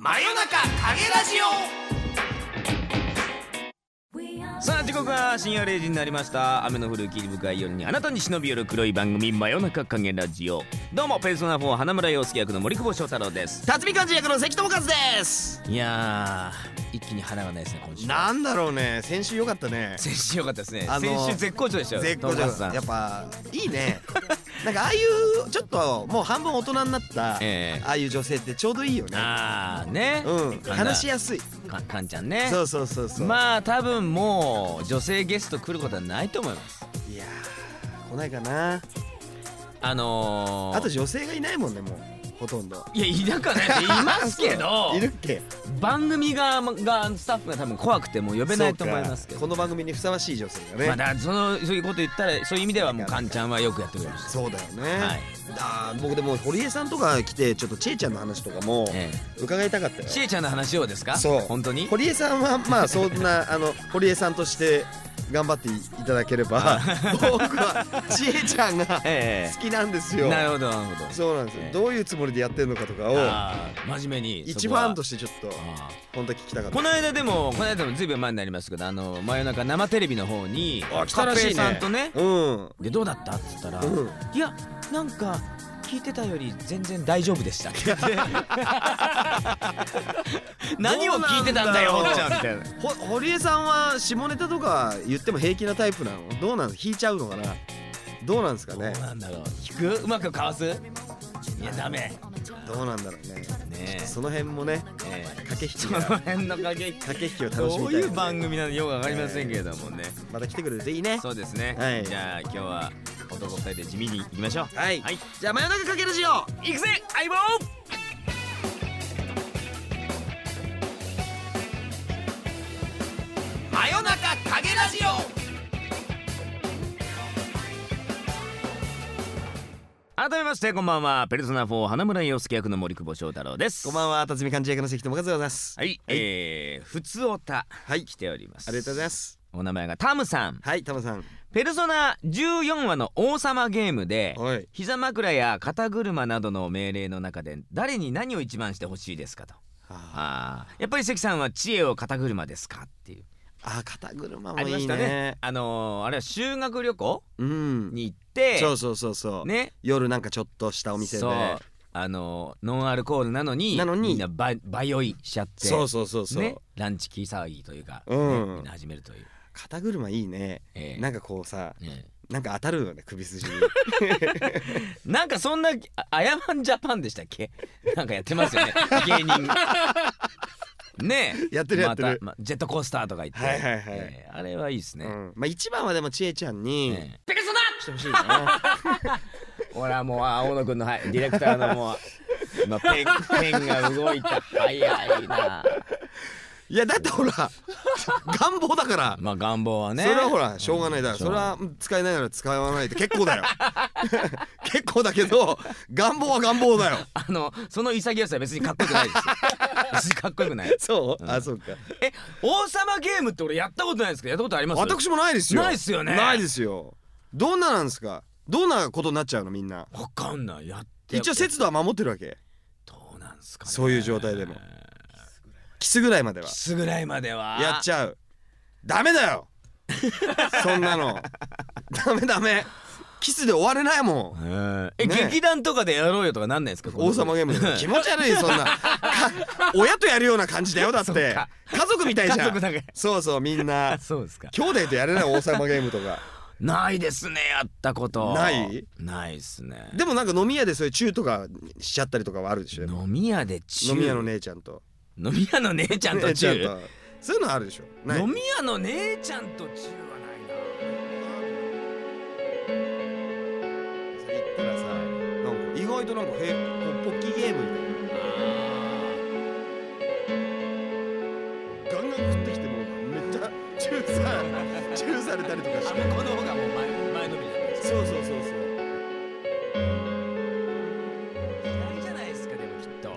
真夜中影ラジさあ時刻は深夜0時になりました。雨の降る霧深い夜にあなたに忍び寄る黒い番組真夜中影ラジオ。どうもペルソナ4花村洋介役の森久保祥太郎です。オ辰巳幹事役の関智和です。いやー一気に花がないですね今週なんだろうね。先週良かったね。先週良かったですね、あのー先週絶好調でしたよ絶好調。やっぱいいねなんかああいうちょっともう半分大人になった、ええ。ああいう女性ってちょうどいいよね。あーね。うん。話しやすい。かかんちゃんね。そうそうそうそう、まあ多分もう女性ゲスト来ることはないと思います。いやー来ないかな。あのー、あと女性がいないもんねもうほとんど。いやいなかないいますけど いるっけ？番組側がスタッフが多分怖くてもう呼べないと思いますけど。この番組にふさわしい女性がね、まあだそのそういうこと言ったらそういう意味ではもうカンちゃんはよくやってくれましたそうだよね、はい。あー僕でも堀江さんとか来てちょっとちえちゃんの話とかもえ伺いたかったよ。しえちゃんの話をですか？そう。本当に？堀江さんはまあそんな あの堀江さんとして頑張っていただければ僕はちえちゃんが え好きなんですえよ。なるほどなるほど。そうなんですよ。ええ。どういうつもりでやってるのかとかを真面目に一ファンとししてちょっとて本当は聞きたかった。この間でもこの間もずいぶん前になりますけどあの真夜中生テレビの方にあ来たらしいね。さんとねうん。でどうだったって言ったら、うん。いやなんか聞いてたより全然大丈夫でした 何を聞いてたんだよほ堀江さんは下ネタとか言っても平気なタイプなの？どうなん？引いちゃうのかな？どうなんですかね？どうなんだろう。引く？うまくかわす？いやダメ。どうなんだろうね。ねその辺もねええ。駆け引きそのが辺の駆け引き。駆け引きを楽しどみたい、ね、ういう番組なのかよくわかりませんけれどもね。また来てくれるといいね。そうですね、はい。じゃあ今日は男二人で地味に行きましょう。はい、はい。じゃあ真夜中かけるしよう。行くぜ相棒。真夜中改めましてこんばんは。ペルソナ4花村洋介役の森久保祥太郎です。こんばんは。辰巳幹事役の関智和でございます。はい、えー、ふつおたはい。来ております。ありがとうございます。お名前がタムさん。はいタマさん。ペルソナ14話の王様ゲームではい。膝枕や肩車などの命令の中で誰に何を一番してほしいですかと。あ。あー。やっぱり関さんは知恵を肩車ですかっていうあ肩車あもいいりましたね。ねあのー、あれは修学旅行？うん。に行ってそうそうそうそう、ね。夜なんかちょっとしたお店で。あのーノンアルコールなのになのに。みんなババ酔いしちゃってそうそうそうそう、ね。ランチ気騒ぎというか、うん。ねみんな始めるという、肩車いいね、ええ。なんかこうさねなんか当たるよね首筋に。なんかそんなあアヤマンジャパンでしたっけ？なんかやってますよね芸人ねえ。やってるやってる。またまジェットコースターとか言って。はいはいはい。ええあれはいいですね、うん、まあ一番はでもちえちゃんにええ。ペケソナしてほしいな ほらもうあ大野くんのはいディレクターのもう今ペンペンが動いた。早いないやだってほら願望だから。まあ願望はね。それはほらしょうがないだからそうれはうん使えない。なら使わないで結構だよ。結構だけど願望は願望だよ。あのその潔さは別にかっこよくないですよ。別にかっこよくない。そう、うん。あそうか。え王様ゲームって俺やったことないですか？やったことあります？私もないですよ。ないっすよね。ないですよ。どんななんですか？どんなことになっちゃうの？みんな。わかんない。やって一応節度は守ってるわけ。どうなんすかね。そういう状態でもキスぐらいまでは。キスぐらいまでは。やっちゃう。ダメだよ。そんなの。ダメダメ。キスで終われないもん。うんえ、ね。劇団とかでやろうよとかなんないですか？王様ゲーム。で気持ち悪い そんな。か親とやるような感じだよだって。家族みたいじゃん。家族だけそうそうみんな。あそうですか。兄弟とやれない王様ゲームとか。ないですねやったこと。ない？ないっすね。でもなんか飲み屋でそういうチューとかしちゃったりとかはあるでしょ飲み屋でチュー。飲み屋の姉ちゃんと飲み屋の姉ちゃんとチそういうのあるでしょ。飲み屋の姉ちゃんとチューはないな。行ったらさなんか意外となんかへポッキーゲームみたいな。ガンガン食ってきてもめっちゃチューさチューされたりとかして。あ向こうの方がもう前前のめりなんですそうそうそうそう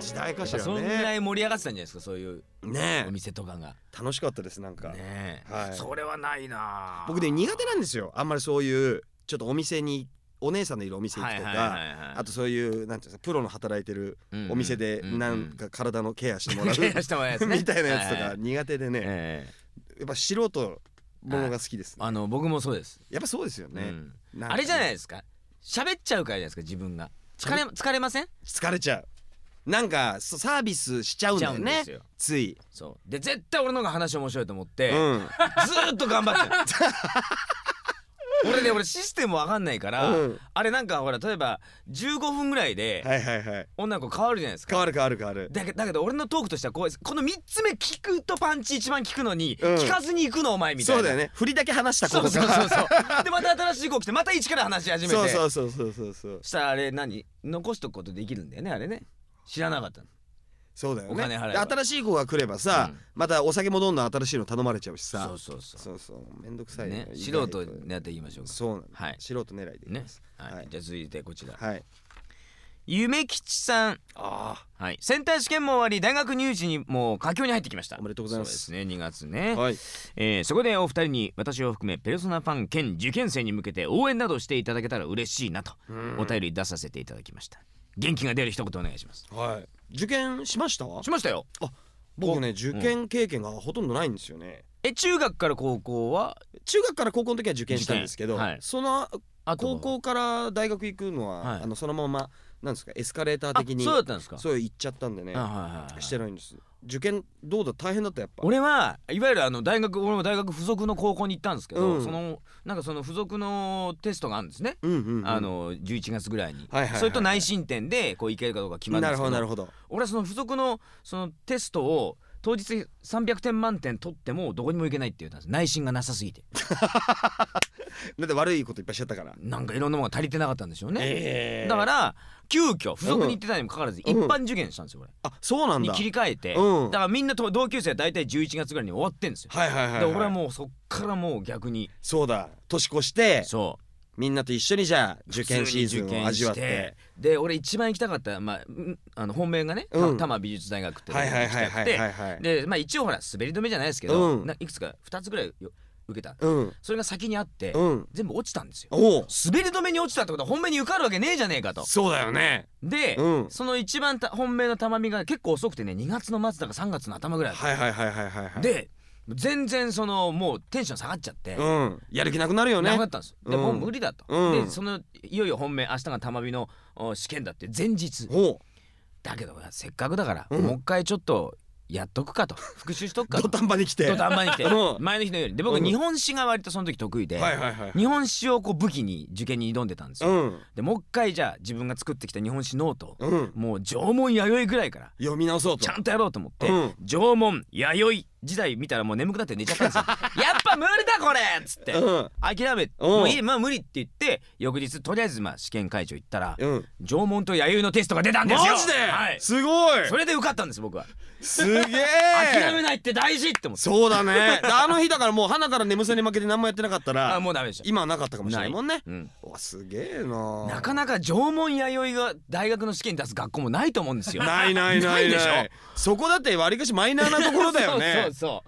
時代かしらそんぐらねい盛り上がってたんじゃないですかそういうねお店とかが。え楽しかったですなんか、ねえ、はい。それはないな僕ね苦手なんですよ。あんまりそういうちょっとお店にお姉さんのいるお店行くとかはいあとそういうなんていうんですかプロの働いてるお店でなんか体のケアしてもらう みたいなやつとか苦手でね。ええ。やっぱ素人ものが好きですね。あの僕もそうです。やっぱそうですよね。あれじゃないですか？喋っちゃうからじゃないですか自分が。疲れ疲れません？疲れちゃうなんかそうサービスしちゃうんだよねつい。そう。で絶対俺の方が話面白いと思って、うん。ずーっと頑張ってる。俺ね俺システムわかんないから、うん。あれなんかほら例えば15分ぐらいではいはいはい。女の子変わるじゃないですか。変わる変わる変わる。だけだけど俺のトークとしてはこうこの3つ目聞くとパンチ一番聞くのに、うん。聞かずに行くのお前みたいな。そうだよね。振りだけ話したそうことそうそうそう。でまた新しい子来てまた一から話し始めて。そうそうそうそうそうそう。したらあれ何？残しとくことできるんだよねあれね知らなかったの。そうだよね。お金払えば。で新しい子が来ればさ、うん。またお酒もどんどん新しいの頼まれちゃうしさ。そうそうそう。そうそう。めんどくさいよね。素意外と。人狙っていきましょうか。そうなの、はい。素人狙いでいきねます、はい、はい。じゃあ続いてこちら。はい。夢吉さん。あはい。センター試験も終わり大学入試にもう佳境に入ってきました。おめでとうございます。そうですね。2月ね、あはい。えーそこでお二人に私を含めペルソナファン兼受験生に向けて応援などしていただけたら嬉しいなとお便り出させていただきました元気が出る一言お願いします。はい。受験しました？しましたよ。僕ね受験経験がほとんどないんですよね、え中学から高校は？中学から高校の時は受験したんですけど、はい。その高校から大学行くのは、はい。あのそのままなんですかエスカレーターあ的にそうだったんですか。そう行っちゃったんでねあはいはいはい。してないんです受験どうだ？大変だったやっぱ。俺はいわゆるあの大学俺も大学附属の高校に行ったんですけど、うん。そのなんかその附属のテストがあるんですね、うんうん、うん、あの11月ぐらいに、はいはいはいはい。それと内申点でこういけるかどうか決まるんですけどほどなるほど。俺はその付属のそのテストを当日300点満点取ってもどこにも行けないって言ったんです。内心がなさすぎて。だって悪いこといっぱいしちゃったから。なんかいろんなものが足りてなかったんでしょうね、え。だから急遽付属に行ってたにもかかわらず一うん。般受験したんですよ俺、あそうなんだ。に切り替えて、うん。だからみんなと同級生は大体11月ぐらいに終わってんですよ、はいはいはい、ではい、俺はもうそっからもう逆に。そうだ。年越してそう。みんなと一緒にじゃあ受験シーズンを味わって。で俺一番行きたかった、まあうん、あの本命がね、たうん。多摩美術大学ってとこはいにはいはいはい行きたくてはいはい。でまあ一応ほら滑り止めじゃないですけど、うん。ないくつか2つぐらいよ受けた。うん。それが先にあって、うん。全部落ちたんですよ。滑り止めに落ちたってことは本命に受かるわけねえじゃねえかと。そうだよね。で、うん。その一番た本命の玉みが結構遅くてね2月の末だか3月の頭ぐらいはいはいはいはいはいはいで全然そのもうテンション下がっちゃって、うん。やる気なくなるよね。なくなったんですでうん。もう無理だと、うん。でそのいよいよ本命明日が玉美のお試験だって前日だけどせっかくだから、うん。もう一回ちょっとやっとくかと。復習しとくか土と壇場に来て。土壇場に来て。うん。前の日のようにで僕うん。日本史が割とその時得意で、日本史をこう武器に受験に挑んでたんですよ、うん。でもう一回じゃあ自分が作ってきた日本史ノートもう縄文弥生ぐらいから読み直そうと。ちゃんとやろうと思って、うん。縄文弥生時代見たらもう眠くなって寝ちゃったんですよ。やっぱ無理だこれっつって、うん。諦めうんもういいまあ無理って言って翌日とりあえずまあ試験会場行ったらうん。縄文と弥生のテストが出たんですよ。マジで、はい。すごい。それで受かったんです僕は。すげえ。諦めないって大事って思って。そうだね。であの日だからもう花から眠さに負けて何もやってなかったあらもうダメでした今はなかったかもしれないもんね。うん。うわすげえな。なかなか縄文弥生が大学の試験に出す学校もないと思うんですよ。ないないないでしょ。ないそこだってわりかしマイナーなところだよね そ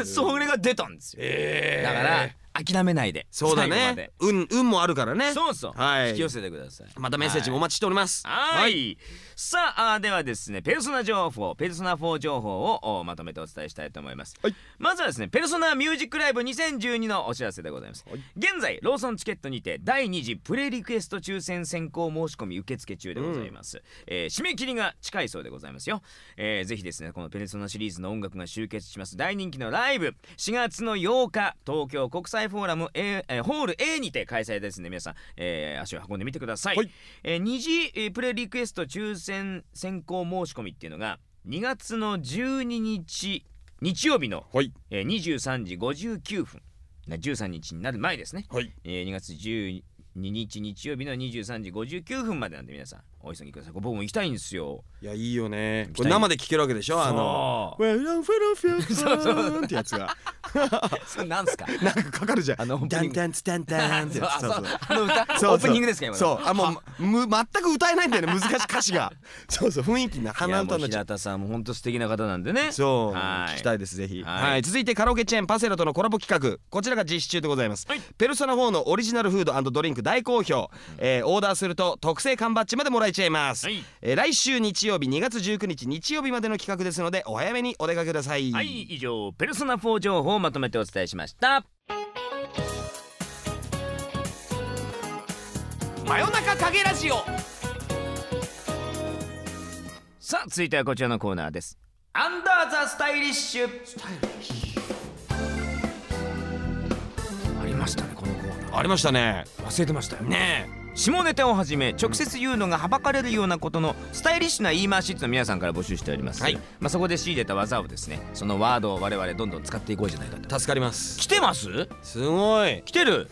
う。それが出たんですよ。ええだから諦めないでそうだね。で。運運もあるからね。そうそう。はい。引き寄せてください。またメッセージもお待ちしております。はい、さあではですねペルソナ情報ペルソナ4情報をおまとめてお伝えしたいと思います、はい。まずはですねペルソナミュージックライブ2012のお知らせでございます、はい。現在ローソンチケットにて第2次プレリクエスト抽選先行申し込み受付中でございます、えー締め切りが近いそうでございますよ、えーぜひですねこのペルソナシリーズの音楽が集結します。大人気のライブ。4月の8日東京国際フォーラム A、えーホール A にて開催ですね。皆さん、えー足を運んでみてください、はい。えー二次、えープレリクエスト抽選先行申し込みっていうのが2月の12日日曜日の、はい。えー、23時59分な13日になる前ですね、はい。えー、2月12日日曜日の23時59分までなんで皆さんお急ぎください。僕も行きたいんですよ。いやいいよね。これ生で聴けるわけでしょ？あの。そう「Well, I'm full of your そうそう。fun」ってやつが それなんすか？なんかかかるじゃん。あのダンダンツタンタンってやつ。そう。そうあの歌オープニングですか今のそう。あもうむ全く歌えないんだよね難しい歌詞が。そうそう雰囲気な鼻歌になっちゃういやもう平田さんも本当素敵な方なんでね。そう。はい。聞きたいですぜひ。はい。はい。続いてカラオケチェーンパセラとのコラボ企画。こちらが実施中でございます。はい。ペルソナ4のオリジナルフードドリンク大好評、えーオーダーすると特製缶バッジまでもらえちゃいます、はい。えー来週日曜日2月19日日曜日までの企画ですのでお早めにお出かけください。はい。以上ペルソナ4情報をまとめてお伝えしました。真夜中影ラジオ。さあ続いてはこちらのコーナーです。アンダーザスタイリッシュありましたねこのコーナありましたね。ー忘れてましたよね下ネタをはじめ直接言うのがはばかれるようなことのスタイリッシュな言い回しのを皆さんから募集しております、はい。まあ、そこで仕入れた技をですねそのワードを我々どんどん使っていこうじゃないかと。助かります。来てます？すごい。来てる？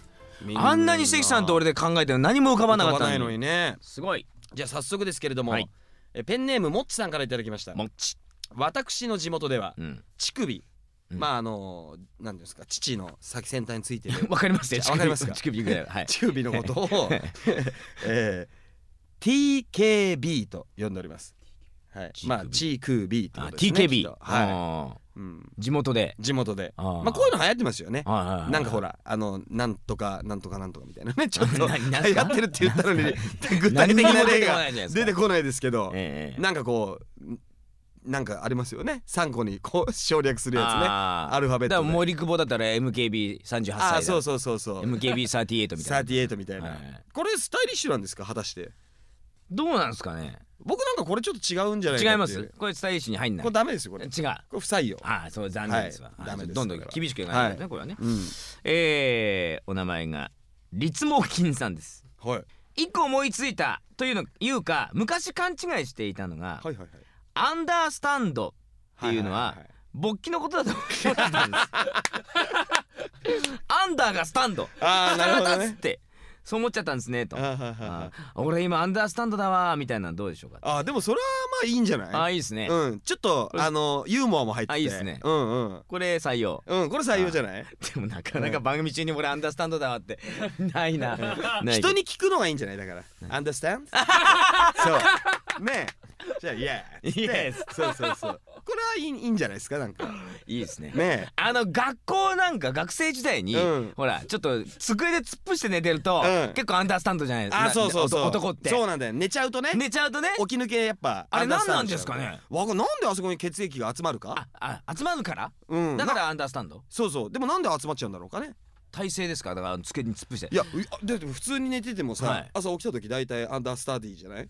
あんなに関さんと俺で考えて何も浮かばなかったののににね。すごい。じゃあ早速ですけれども、はい。えペンネームもっちさんからいただきました。もっち。私の地元ではうん。乳首、うんまああの何ですか父の先先端についてる。わかりますよ。あわかりますか？乳首ぐらいははい。乳首のことを、えー、TKB と呼んでおります。はい、まあチークービーってこあとですね。き TKB はい、あうん。ー地元で。地元で、まあこういうの流行ってますよね。はいはいはいなんかほらあのなんとかなんとかなんとかみたいなね。ちょっと流行ってるって言ったのに具体的な例が出てこないですけど、ええなんかこうんなんかありますよね。3個にこう省略するやつね。アルファベットで。だから森久保だったら MKB38 あ歳あそうそうそうそう。MKB38 みたいな38みたいな、はい。これスタイリッシュなんですか？果たして。どうなんですかね？僕なんかこれちょっと違うんじゃないか違います？これスタイリッシュに入んない。これダメですよこれ。こ違う。れ不採用。ああそう残念ですわ、はい。ダメですどんどん厳しく言わないとね、これはね。うん。えー、お名前が立毛金さんです。はい。一個思いついたというのいうか昔勘違いしていたのが、はいはいはいアンダースタンドっていうのは,、勃起のことだと思ってたんです。アンダーがスタンド。あーなるほどね。っ てそう思っちゃったんですねと。俺今アンダースタンドだわみたいなのどうでしょうかあでもそれはまあいいんじゃない？あいいですね、うん。ちょっとあのユーモアも入って。てあいいっすね。うんうん。これ採用。うんこれ採用じゃない？でもなかなか番組中に俺アンダースタンドだわって。ないな。人に聞くのがいいんじゃない？だから。Understand? そうねえ。じゃあ Yeah つって。Yes そうそうそう。これはいいいいんじゃないですかなんか。いいですね。ねあの学校なんか学生時代に、うん。ほらちょっと机で突っ伏して寝てると、うん。結構アンダースタンドじゃないですか。あそうそうそう。男って。そうなんだよ。寝ちゃうとね。寝ちゃうとね。起き抜けやっぱあれアンダースタンド何なんですかね。わかんなんであそこに血液が集まるか？ああ集まるから？うん。なだからアンダースタンド？そうそう。でもなんで集まっちゃうんだろうかね。体勢ですか？だから机に突っ伏して。いやうあだって普通に寝ててもさ、はい。朝起きた時大体アンダースタディじゃない？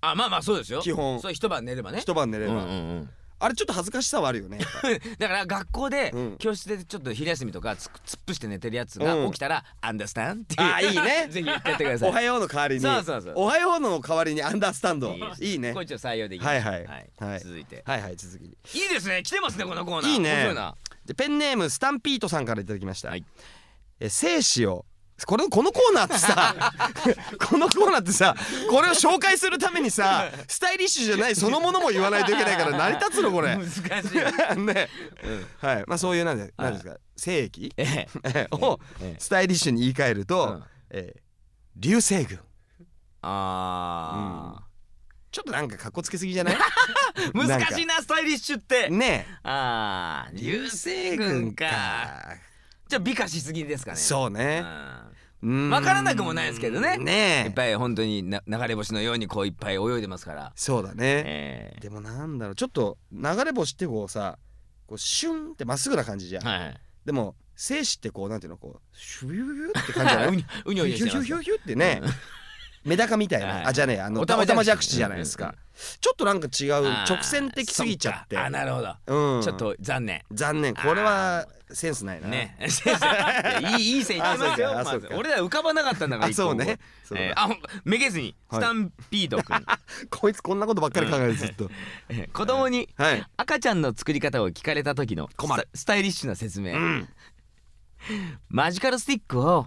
あまあまあそうですよ。基本。そう一晩寝ればね。一晩寝れば、うんうんうん。あれちょっと恥ずかしさはあるよね だから学校でうん。教室でちょっと昼休みとかつ突っ伏して寝てるやつがうん。起きたら「アンダースタン?」っていう。あーいいね。ぜひ言ってやってください。おはようの代わりに。そうそうそう。おはようの代わりにアンダースタンドいいね。これちょっと採用できましょうはい。はい。はい。続いて。はいはい続き。いいですね。来てますねこのコーナー。いいね。でペンネームスタンピートさんからいただきました、はい。え生死をこれこのコーナーってさ このコーナーってさこれを紹介するためにさスタイリッシュじゃないそのものも言わないといけないから成り立つのこれ。難しい ね、うん。はい。まあそういうなんではい。なんですか精液ええ。をええ。スタイリッシュに言い換えると、うん。えー流星群。あちょっとなんかかっこつけすぎじゃない？ー難しいなスタイリッシュって。ね。あー流星群か。じゃあ美化しすぎですかね。そうね。うんわからなくもないですけどね。ねいっぱい本当にな流れ星のようにこういっぱい泳いでますから。そうだね、えでもなんだろうちょっと流れ星ってこうさこうシュンってまっすぐな感じじゃん、えはい。でも精子ってこうなんていうのこうシュユユユって感じじゃなういに うにょうにょヒュしてますヒュヒュヒュってねメダカみたいな、はいあじゃねえあのおたまじゃくし。じゃないですか、ちょっとなんか違う直線的すぎちゃって。あなるほど。うん。ちょっと残念。残念。これはセンスないな。ね。いやいいいい線いってますよまず あ俺ら浮かばなかったんだからあそうね。そうだえーあめげずに。はい。スタンピード君。こいつこんなことばっかり考えるずっと。えー子供にはい。赤ちゃんの作り方を聞かれた時のスタイリッシュな説明、うん。マジカルスティックを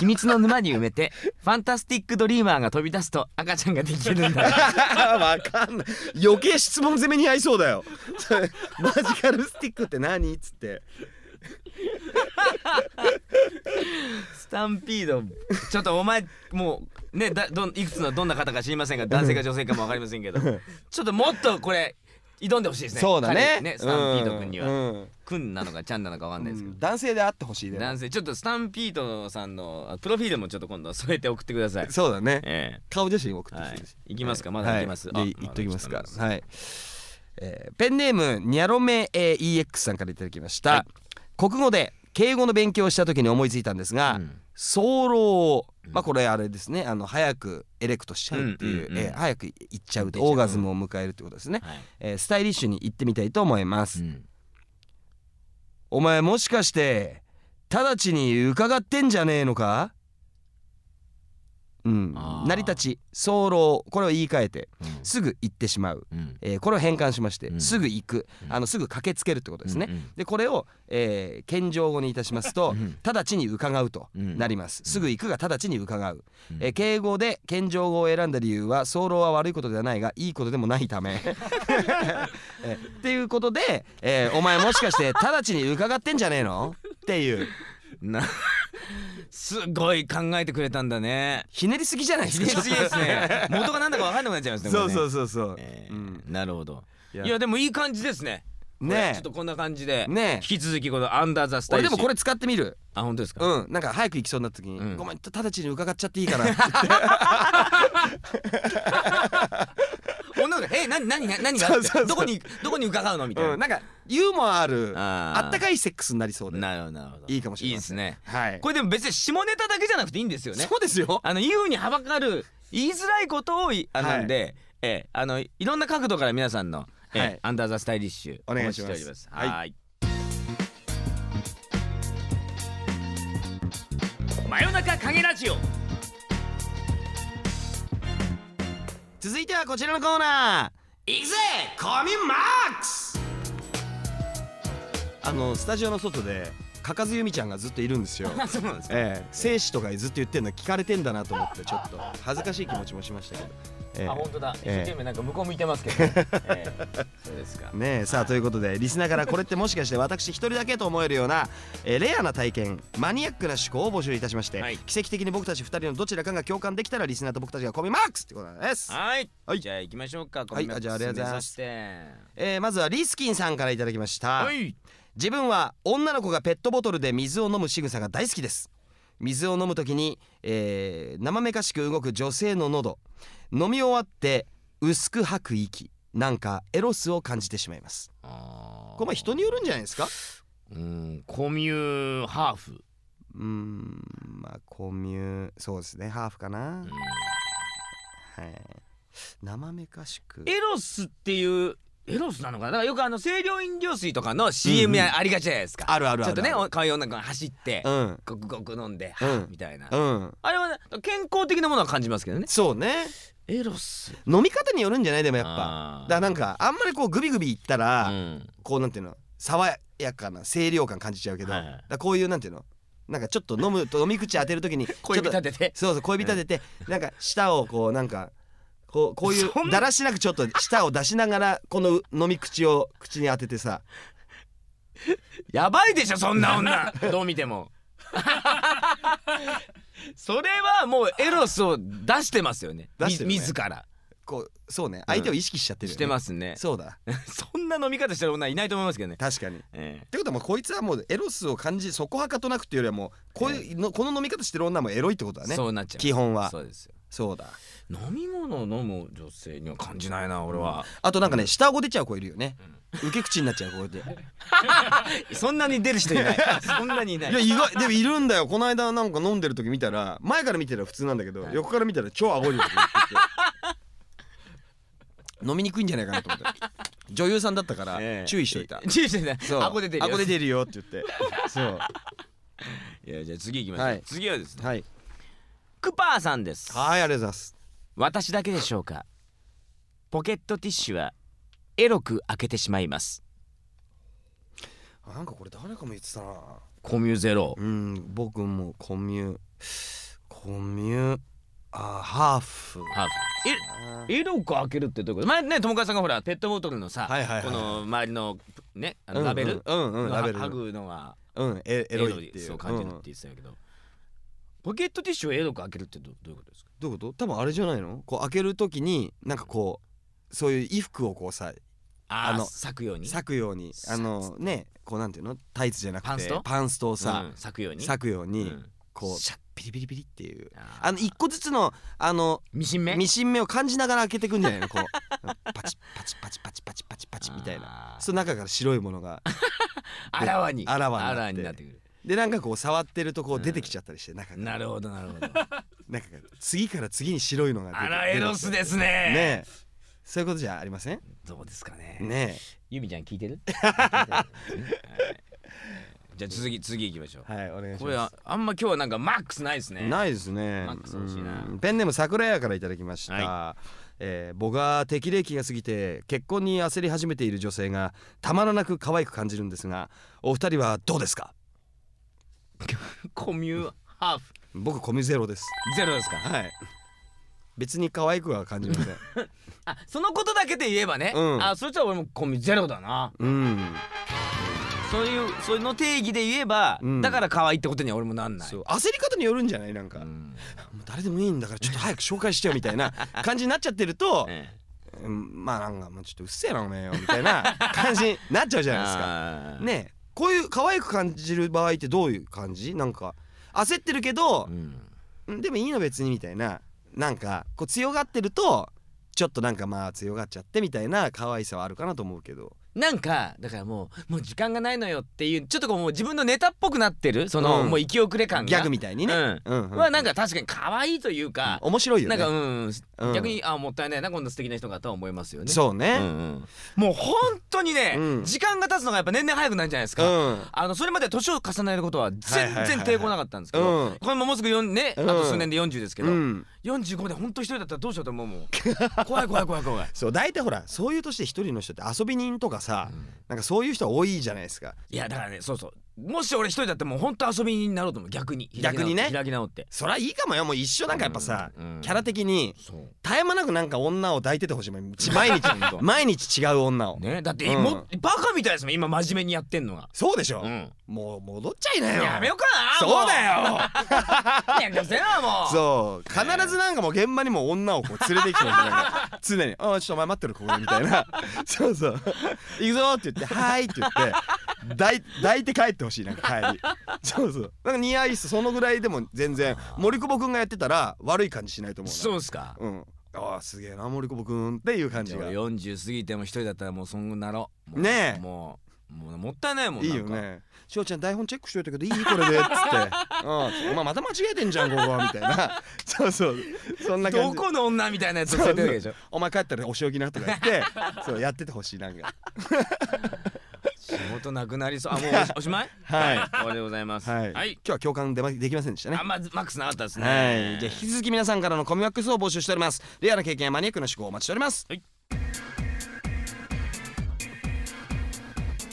秘密の沼に埋めてファンタスティックドリーマーが飛び出すと赤ちゃんができるんだ。わかんない。余計質問攻めに合いそうだよ。マジカルスティックって何っつって。スタンピード。ちょっとお前もうねだどんいくつのどんな方か知りませんが男性か女性かも分かりませんけど。ちょっともっとこれ挑んでほしいですね。そうだね。彼ねスタンピード君には、うん。うんくんなのかちゃんなのかわかんないですけど、男性であってほしいでも。男性ちょっとスタンピードさんのあプロフィールもちょっと今度添えて送ってください。そうだね。え顔写真送ってほしいです。い。きますかまはい。だいきます、であ言っときますか。はい。えーペンネームニャロメ EX さんからいただきました、はい。国語で敬語の勉強をした時に思いついたんですが、うん。早漏うんまあこれあれですね。あの早くエレクトしちゃうっていう,、えー早く行っちゃうとオーガズムを迎えるってことですね、はい。えースタイリッシュに行ってみたいと思います、うん。お前もしかして直ちに伺ってんじゃねえのか？うん。成り立ち早漏。これを言い換えてうん。すぐ行ってしまう、うん。えーこれを変換しまして、うん。すぐ行く。うん。あのすぐ駆けつけるってことですね、うんうん。でこれを、えー謙譲語にいたしますと、うん。直ちに伺うとうん。なります、すぐ行くが直ちに伺う、うん。えー敬語で謙譲語を選んだ理由は早漏は悪いことではないがいいことでもないため。えーっていうことで、えーお前もしかして直ちに伺ってんじゃねえの？っていうなすごい考えてくれたんだね。ひねりすぎじゃないですかひねりすぎですね。元がなんだか分かんなくなっちゃいますねそうそうう、そうそう、えーうん。なるほど。いいやでもいい感じですね。ねえ。ちょっとこんな感じで。ねえ。引き続きこのアンダーザスタイル俺でもこれ使ってみる？あ本当ですか？うん。なんか早く行きそうになった時に「うん。ごめん直ちに伺っちゃっていいかな」って言って女の子え何何何何がどこにどこに伺うの？みたいな、うん、なんかユーモアあるあったかいセックスになりそうで。なるほどなるほど。いいかもしれないいいですね。はい。これでも別に下ネタだけじゃなくていいんですよね。そうですよ。あの言うにはばかる言いづらいことをいあはいなんで、ええあのいろんな角度から皆さんの、ええはい。アンダーザスタイリッシュお願いします。はい。真夜中影ラジオ続いてはこちらのコーナー。いくぜコミマックス。あのスタジオの外でかかずゆみちゃんがずっといるんですよ。あ そうなんですか？ええ生死とかずっと言ってんの聞かれてんだなと思ってちょっと恥ずかしい気持ちもしましたけど、ええ。あ本当だ。一え。え生懸命なんか向こう向いてますけど、ね。ええ。そうですか。ねえさあということでリスナーからこれってもしかして私一人だけと思えるような、えーレアな体験マニアックな思考を募集いたしまして、はい。奇跡的に僕たち二人のどちらかが共感できたらリスナーと僕たちがコミマックスってことなんです、はい、はい。じゃあ行きましょうか。はいコミマックスじゃあありがとうございます。えーまずはリスキンさんからいただきました、はい。自分は女の子がペットボトルで水を飲む仕草が大好きです。水を飲む時に、えー生めかしく動く女性の喉飲み終わって薄く吐く息なんかエロスを感じてしまいます。これまあ人によるんじゃないですか？うんコミューハーフ、うーんまあコミュそうですね。ハーフかな、うん。はい。生めかしく。エロスっていうエロスなのかな？だからよくあの清涼飲料水とかの CM やありがちじゃないですか、あるあるあるちょっとねお可愛い女の子が走って、うん。ごくごく飲んで、うん。みたいな、うん。あれは、ね、健康的なものは感じますけどね。そうねエロス。飲み方によるんじゃない？でもやっぱ。だからなんかあんまりこうグビグビいったら、うん。こうなんていうの？爽やかな清涼感感じちゃうけど、はいはいだこういうなんていうの？なんかちょっと飲むと飲み口当てるときに 小指ちょっ立ててとそうそう小指立てて、なんか舌をこうなんかこうこういう だらしなくちょっと舌を出しながらこの飲み口を口に当ててさ。やばいでしょそんな女。どう見てもそれはもうエロスを出してますよね。出してるね。み自ら。こうそうね。相手を意識しちゃってるよね、してますね。そうだ。そんな飲み方してる女いないと思いますけどね、確かに。っえ。てことはもうこいつはもうエロスを感じそこはかとなくっていうよりはもうこういうの、この飲み方してる女もエロいってことだえね。そうなっちゃう。基本は。そうですよ。そうだ。飲み物を飲む女性には感じないな俺は、あとなんかね下顎出ちゃう子いるよね、受け口になっちゃう子で。そんなに出る人いない。そんなにいない。いや意外でもいるんだよ。この間なんか飲んでる時見たら前から見てたら普通なんだけど、はい。横から見たら超顎に飲みにくいんじゃないかなと思って女優さんだったからええ。注意しといた、注意してねそう。顎出てるよ。顎出てるよって言って。そう。いやじゃあ次行きましょう、はい。次はですね。はい。クパーさんです。はいありがとうございます。私だけでしょうか？ポケットティッシュはエロく開けてしまいます。あなんかこれ誰かも言ってたな。コミュゼロ。うん僕もコミュコミュあハーフ。ハーフ。えエロく開けるってどういうこと？前ね友川さんがほらペットボトルのさ、はいはいはいこの周りのねあのうん。ラベル、うんうん、うん、ラベル。剥ぐのがうんエエロいっていうそう感じるって言ってたけど、ポケットティッシュをエロく開けるってどどういうことですか？どういうこと？多分あれじゃないの？こう開ける時になんかこうそういう衣服をこうさあのあの裂くように？裂くように。あのねこうなんていうの？タイツじゃなくてパンスト？パンストをさ、うん裂くように？裂くように、うん。こうシャッピリピリピリっていう。あの一個ずつのあのミシン目？ミシン目を感じながら開けていくんじゃないの？こう。パチパチパチパチパチパチパチみたいな。その中から白いものが。あらわに。あらわになってくる。でなんかこう触ってるとこう出てきちゃったりして中なるほどなるほど。なんか次から次に白いのが出て。あらエロスですね。ねえ。そういうことじゃありません？どうですかね。ねゆみちゃん 聞いてる？はい。じゃあ続き次行きましょう。えはいお願いしこれはますあんま今日はなんかマックスないですね。ないですね。マックス欲しいな。うん。ペンネーム桜屋からいただきました、はえー僕は適齢期が過ぎて結婚に焦り始めている女性がたまらなく可愛く感じるんですがお二人はどうですか？コミュハーフ。僕コミュゼロです。ゼロですか？はい。別に可愛くは感じません あそのことだけで言えばね、うん。あそしたら俺もコミュゼロだな。うん。そういうその定義で言えば、うん。だから可愛いってことには俺もなんない。そう。焦り方によるんじゃないなんか、もううん誰でもいいんだからちょっと早く紹介してよみたいな 感じになっちゃってると、まあなんかもうちょっとうっせえなおめえよみたいな感じになっちゃうじゃないですか。ねえ。こういう可愛く感じる場合ってどういう感じ？なんか焦ってるけどう、ん。うんでもいいの別にみたいな。なんかこう強がってるとちょっとなんかまあ強がっちゃってみたいな可愛さはあるかなと思うけど。なんかだからもうもう時間がないのよっていうちょっとこうもう自分のネタっぽくなってるその、うん。もう生き遅れ感が。ギャグみたいにね、うん。うんうんはなんか確かに可愛いというか、面白いよね。なんかうん、うん。逆にあもったいないなこんな素敵な人がとは思いますよね。そうね。うんうん。もう本当にね、うん。時間が経つのがやっぱ年々早くなるんじゃないですうか。ん。あのそれまで年を重ねることは全然抵抗なかったんですけど、うんこれももうすぐ4ね、うん。あと数年で40ですけど、うん。45で本当一人だったらどうしようと思うもん。怖い怖い怖い怖い。そう大体ほらそういう年で一人の人って遊び人とかさ、うん。なんかそういう人多いじゃないですか。いやだからねそうそうもし俺一人だったらもう本当遊びになろうと思う。逆に。逆にね。開き直って。そりゃいいかもよ。もう一緒なんかやっぱさ、うんキャラ的に絶え間なくなんか女を抱いててほしい 毎日毎日違う。女を、ね。だって、うん。もバカみたいですもん今真面目にやってんのが、そうでしょ、うん、もう戻っちゃいなよ。やめようかなそうだよ。よめせえなもう。そう必ずなんかもう現場にも女をこう連れてきてほしい常に「ああちょっとお前待ってるここで」みたいな。そうそう「行くぞ」って言って「はーい」って言って抱い抱いて帰ってほしいなんか帰り。そうそう。なんか似合いっす。そのぐらいでも全然森久保くんがやってたら悪い感じしないと思うな。そうっすか。うん。ああすげえな森久保くんっていう感じが。じゃあ俺40過ぎても一人だったらもうそんなろ。もうねえ。もうもうもったいないもんいいよね「翔ちゃん台本チェックしといたけどいいこれで」っつって「うん。お前また間違えてんじゃんここは」みたいな。そうそう。そんな感じ。どこの女みたいなやつ連れてるわけでしょ。お前帰ったらお仕置きなとか言ってそうやっててほしいなんか仕事なくなりそう。あもうお おしまい？はい。終わりでござい。ますはい、はい。今日は共感でまできませんでしたね。あまずマックスなかったですね。はい。じゃあ引き続き皆さんからのコミワックスを募集しております。レアな経験やマニアックな思考をお待ちしております。はい。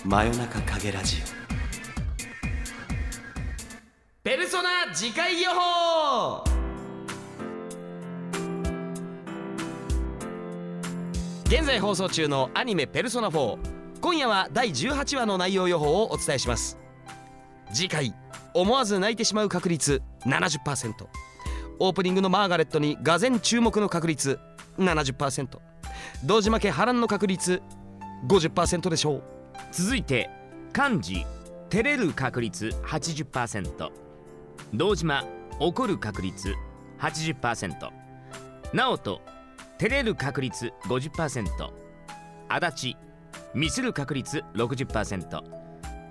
真夜中影ラジペルソナ次回予報！現在放送中のアニメ「ペルソナ4」今夜は第18話の内容予報をお伝えします。次回思わず泣いてしまう確率70%オープニングのマーガレットにがぜん注目の確率70%同時負け波乱の確率50%でしょう。続いて漢字照れる確率80%堂島怒る確率80%直人照れる確率50%足立ミスる確率60%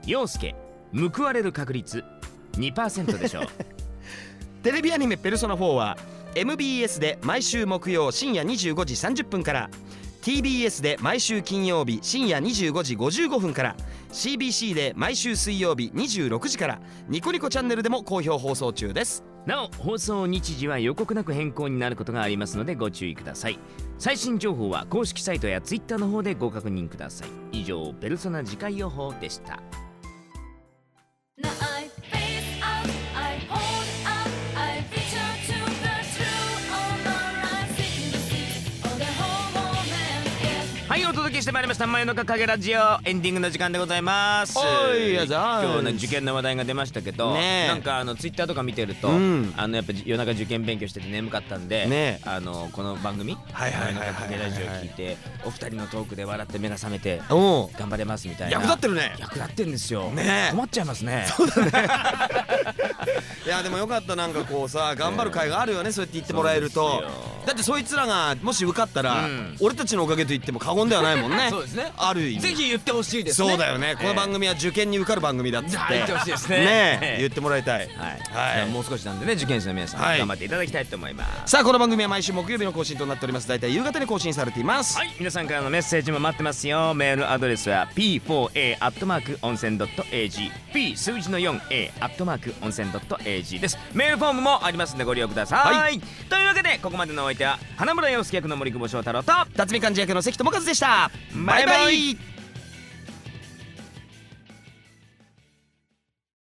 陽介報われる確率2%でしょう。テレビアニメ「ペルソナ4」は MBS で毎週木曜深夜25時30分から TBS で毎週金曜日深夜25時55分から CBC で毎週水曜日26時からニコニコチャンネルでも好評放送中です。なお放送日時は予告なく変更になることがありますのでご注意ください。最新情報は公式サイトや Twitter の方でご確認ください。以上ペルソナ次回予報でした。てまいりました。真夜中影ラジオ。エンディングの時間でございます。おいあざ今日ね受験の話題が出ましたけど、ねえ。なんかあのツイッターとか見てると、うん。あのやっぱ夜中受験勉強してて眠かったんで、ねえ。あのこの番組真夜中影ラジオ聞いてお二人のトークで笑って目が覚めて頑張れますみたいな。役立ってるね。役立ってんですよ。ねえ。困っちゃいますね。いやでもよかった。なんかこうさ頑張る会があるよね。そうやって言ってもらえるとだってそいつらがもし受かったら、うん。俺たちのおかげと言っても過言ではないもんね。そうですね。ある意味。ぜひ言ってほしいですね。そうだよね、この番組は受験に受かる番組だっつって。はい言ってほしいですね。ね言ってもらいたい。はい、はい。もう少しなんでね受験生の皆さん、はい。頑張っていただきたいと思います。さあこの番組は毎週木曜日の更新となっております。大体夕方に更新されています、はい。皆さんからのメッセージも待ってますよ。メールアドレスは p4a アットマーク温泉 .ag p 数字の 4a アットマーク温泉 .ag です。メールフォームもありますのでご利用ください、はい。というわけでここまでのお相手は花村洋介役の森久保祥太郎と辰巳漢字役の関智和でした。バイバイ